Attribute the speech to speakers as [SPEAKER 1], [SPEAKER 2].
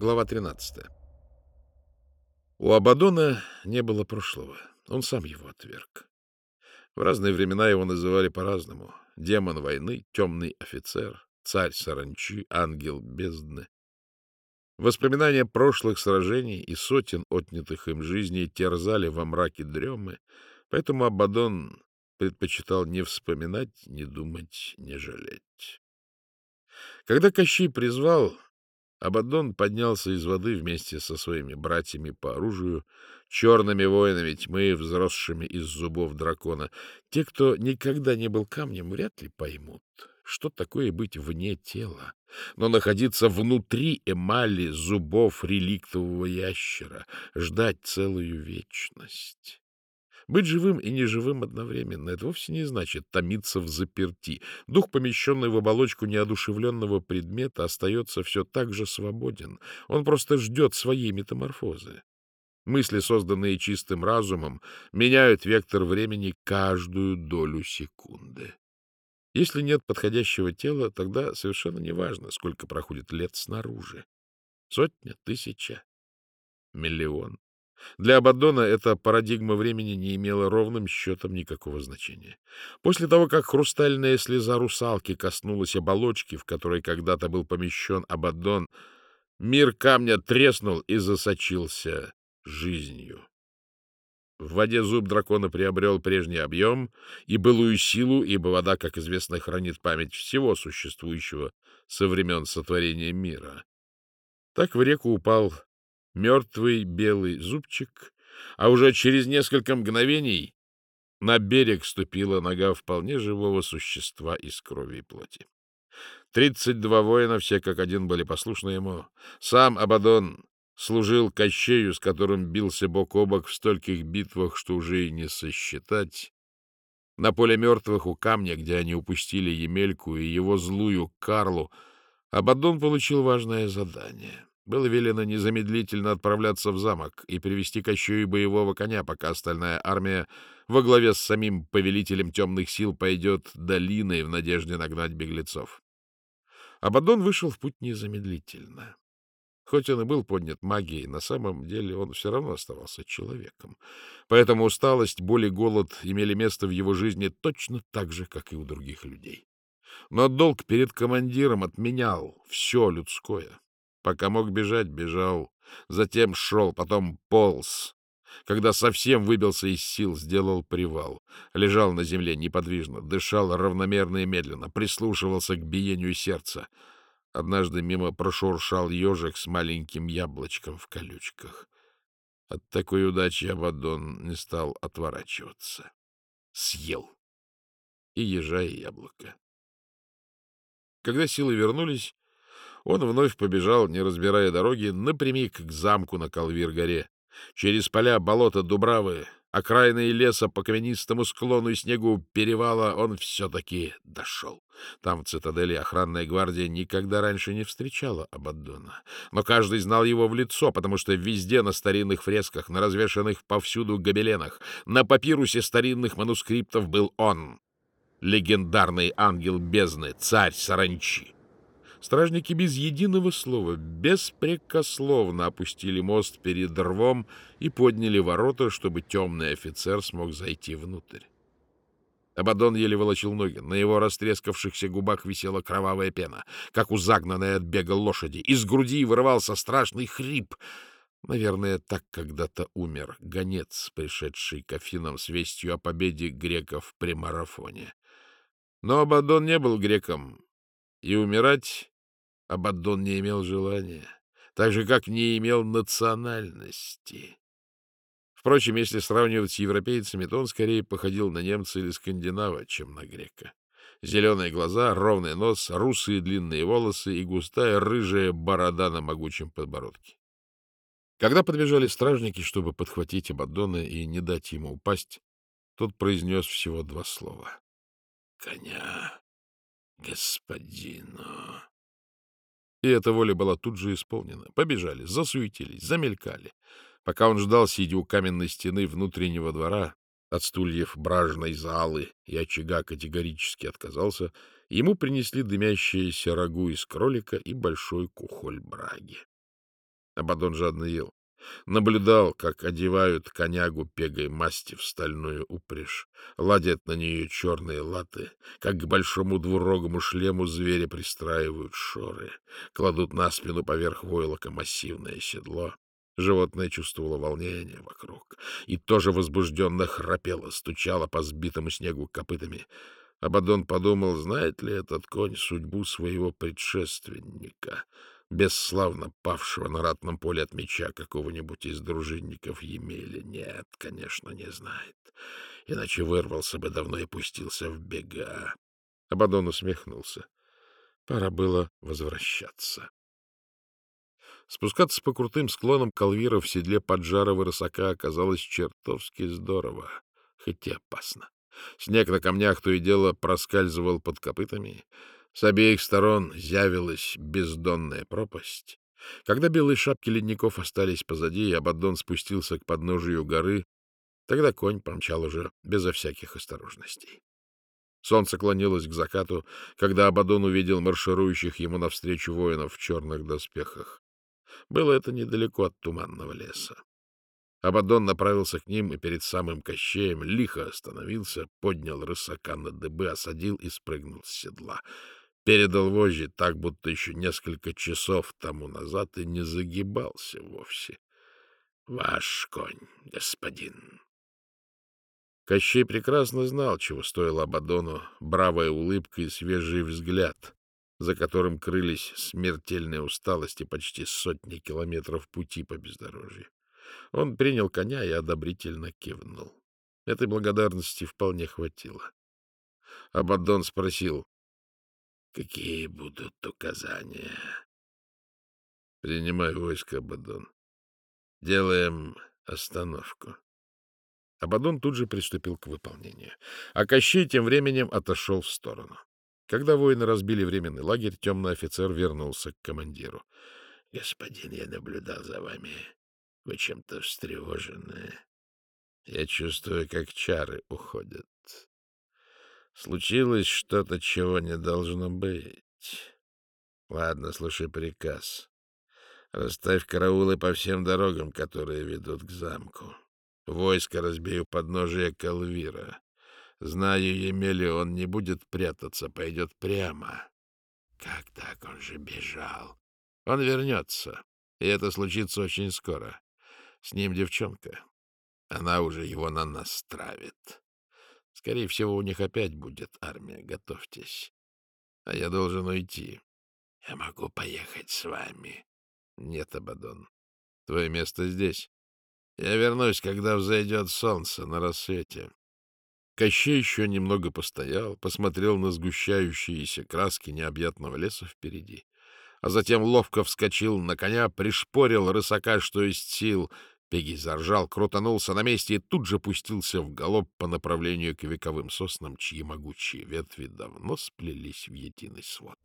[SPEAKER 1] Глава 13. У Абадона не было прошлого. Он сам его отверг. В разные времена его называли по-разному. Демон войны, темный офицер, царь саранчи, ангел бездны. Воспоминания прошлых сражений и сотен отнятых им жизней терзали во мраке дремы, поэтому Абадон предпочитал не вспоминать, не думать, не жалеть. Когда Кощей призвал, Абаддон поднялся из воды вместе со своими братьями по оружию, черными воинами тьмы, взросшими из зубов дракона. Те, кто никогда не был камнем, вряд ли поймут, что такое быть вне тела, но находиться внутри эмали зубов реликтового ящера, ждать целую вечность. Быть живым и неживым одновременно — это вовсе не значит томиться в заперти. Дух, помещенный в оболочку неодушевленного предмета, остается все так же свободен. Он просто ждет своей метаморфозы. Мысли, созданные чистым разумом, меняют вектор времени каждую долю секунды. Если нет подходящего тела, тогда совершенно неважно, сколько проходит лет снаружи. Сотня, тысяча, миллион. Для Абаддона эта парадигма времени не имела ровным счетом никакого значения. После того, как хрустальная слеза русалки коснулась оболочки, в которой когда-то был помещен Абаддон, мир камня треснул и засочился жизнью. В воде зуб дракона приобрел прежний объем и былую силу, ибо вода, как известно, хранит память всего существующего со времен сотворения мира. Так в реку упал мертвый белый зубчик, а уже через несколько мгновений на берег ступила нога вполне живого существа из крови и плоти. Тридцать два воина, все как один, были послушны ему. Сам Абадон служил Кощею, с которым бился бок о бок в стольких битвах, что уже и не сосчитать. На поле мертвых у камня, где они упустили Емельку и его злую Карлу, Абадон получил важное задание — было велено незамедлительно отправляться в замок и привести Кощею боевого коня, пока остальная армия во главе с самим повелителем темных сил пойдет долиной в надежде нагнать беглецов. Абадон вышел в путь незамедлительно. Хоть он и был поднят магией, на самом деле он все равно оставался человеком. Поэтому усталость, боль и голод имели место в его жизни точно так же, как и у других людей. Но долг перед командиром отменял все людское. Пока мог бежать, бежал. Затем шел, потом полз. Когда совсем выбился из сил, сделал привал. Лежал на земле неподвижно, дышал равномерно и медленно, прислушивался к биению сердца. Однажды мимо прошуршал ежик с маленьким яблочком в колючках. От такой удачи Абадон не стал отворачиваться. Съел. И ежа, и яблоко. Когда силы вернулись, он вновь побежал, не разбирая дороги, напрямик к замку на Калвир-горе. Через поля, болота, дубравы, окраины леса по каменистому склону и снегу перевала он все-таки дошел. Там, в цитадели, охранная гвардия никогда раньше не встречала Абаддона. Но каждый знал его в лицо, потому что везде на старинных фресках, на развешанных повсюду гобеленах, на папирусе старинных манускриптов был он, легендарный ангел бездны, царь Саранчи. Стражники без единого слова, беспрекословно опустили мост перед рвом и подняли ворота, чтобы темный офицер смог зайти внутрь. Абадон еле волочил ноги. На его растрескавшихся губах висела кровавая пена, как у загнанной от бега лошади. Из груди вырывался страшный хрип. Наверное, так когда-то умер гонец, пришедший к Афинам с вестью о победе греков при марафоне. Но Абадон не был греком, и умирать Абаддон не имел желания, так же, как не имел национальности. Впрочем, если сравнивать с европейцами, то он скорее походил на немца или скандинава, чем на грека. Зеленые глаза, ровный нос, русые длинные волосы и густая рыжая борода на могучем подбородке. Когда подбежали стражники, чтобы подхватить Абаддона и не дать ему упасть, тот произнес всего два слова. — Коня, господину. И эта воля была тут же исполнена. Побежали, засуетились, замелькали. Пока он ждал, сидя у каменной стены внутреннего двора, от стульев бражной залы и очага категорически отказался, ему принесли дымящееся рагу из кролика и большой кухоль браги. Абадон жадно ел. Наблюдал, как одевают конягу пегой масти в стальную упряжь, ладят на нее черные латы, как к большому двурогому шлему зверя пристраивают шоры, кладут на спину поверх войлока массивное седло. Животное чувствовало волнение вокруг и тоже возбужденно храпело, стучало по сбитому снегу копытами. Абадон подумал, знает ли этот конь судьбу своего предшественника — бесславно павшего на ратном поле от меча какого-нибудь из дружинников Емеля. Нет, конечно, не знает. Иначе вырвался бы давно и пустился в бега. Абадон усмехнулся. Пора было возвращаться. Спускаться по крутым склонам Калвира в седле поджарого рысака оказалось чертовски здорово, хоть и опасно. Снег на камнях то и дело проскальзывал под копытами, с обеих сторон зявилась бездонная пропасть. Когда белые шапки ледников остались позади, и Абаддон спустился к подножию горы, тогда конь помчал уже безо всяких осторожностей. Солнце клонилось к закату, когда Абадон увидел марширующих ему навстречу воинов в черных доспехах. Было это недалеко от туманного леса. Абадон направился к ним и перед самым Кощеем лихо остановился, поднял рысака на дыбы, осадил и спрыгнул с седла — передал вожжи так, будто еще несколько часов тому назад и не загибался вовсе. — Ваш конь, господин. Кощей прекрасно знал, чего стоила Абадону бравая улыбка и свежий взгляд, за которым крылись смертельная усталость и почти сотни километров пути по бездорожью. Он принял коня и одобрительно кивнул. Этой благодарности вполне хватило. Абадон спросил, Какие будут указания? Принимай войско, Абадон. Делаем остановку. Абадон тут же приступил к выполнению, а Кощей тем временем отошел в сторону. Когда воины разбили временный лагерь, темный офицер вернулся к командиру. — Господин, я наблюдал за вами. Вы чем-то встревожены. Я чувствую, как чары уходят. Случилось что-то, чего не должно быть. Ладно, слушай приказ. Расставь караулы по всем дорогам, которые ведут к замку. Войско разбей у подножия Калвира. Знаю Емели, он не будет прятаться, пойдет прямо. Как так? Он же бежал. Он вернется, и это случится очень скоро. С ним девчонка. Она уже его на нас травит. Скорее всего, у них опять будет армия. Готовьтесь. А я должен уйти. Я могу поехать с вами. Нет, Абадон. Твое место здесь. Я вернусь, когда взойдет солнце на рассвете. Кощей еще немного постоял, посмотрел на сгущающиеся краски необъятного леса впереди, а затем ловко вскочил на коня, пришпорил рысака, что есть сил, Пегий заржал, крутанулся на месте и тут же пустился в галоп по направлению к вековым соснам, чьи могучие ветви давно сплелись в единый свод.